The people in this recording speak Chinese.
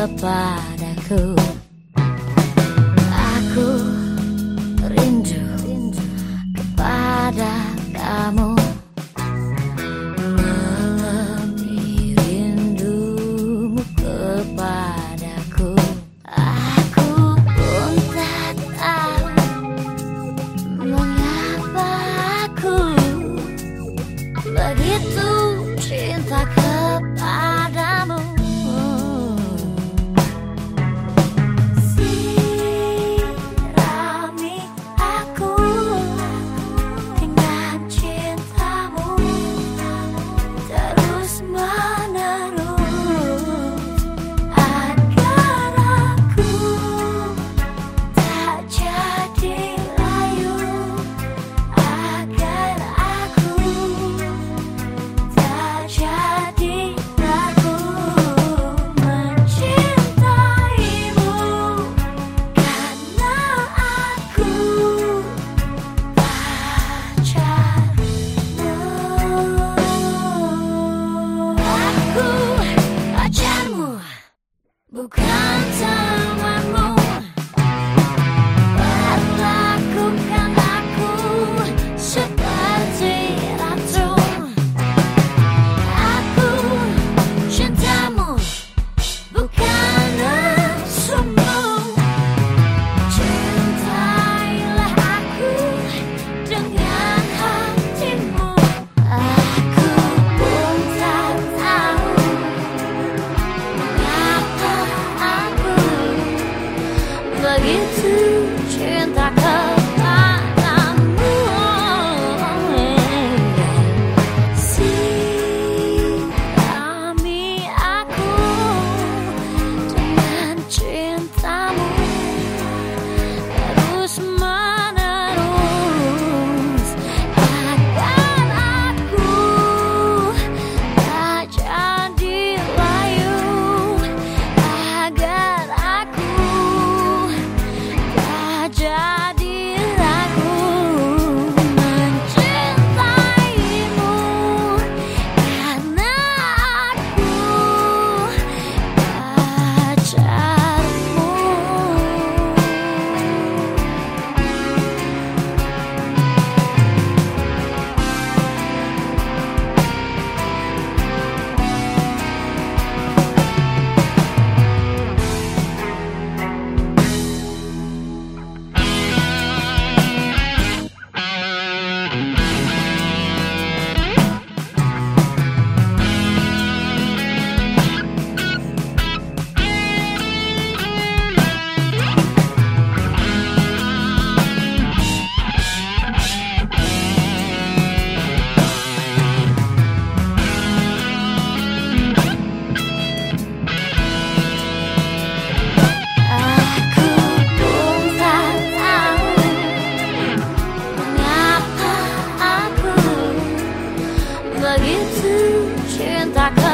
kepadaku Come time. 嗯先打开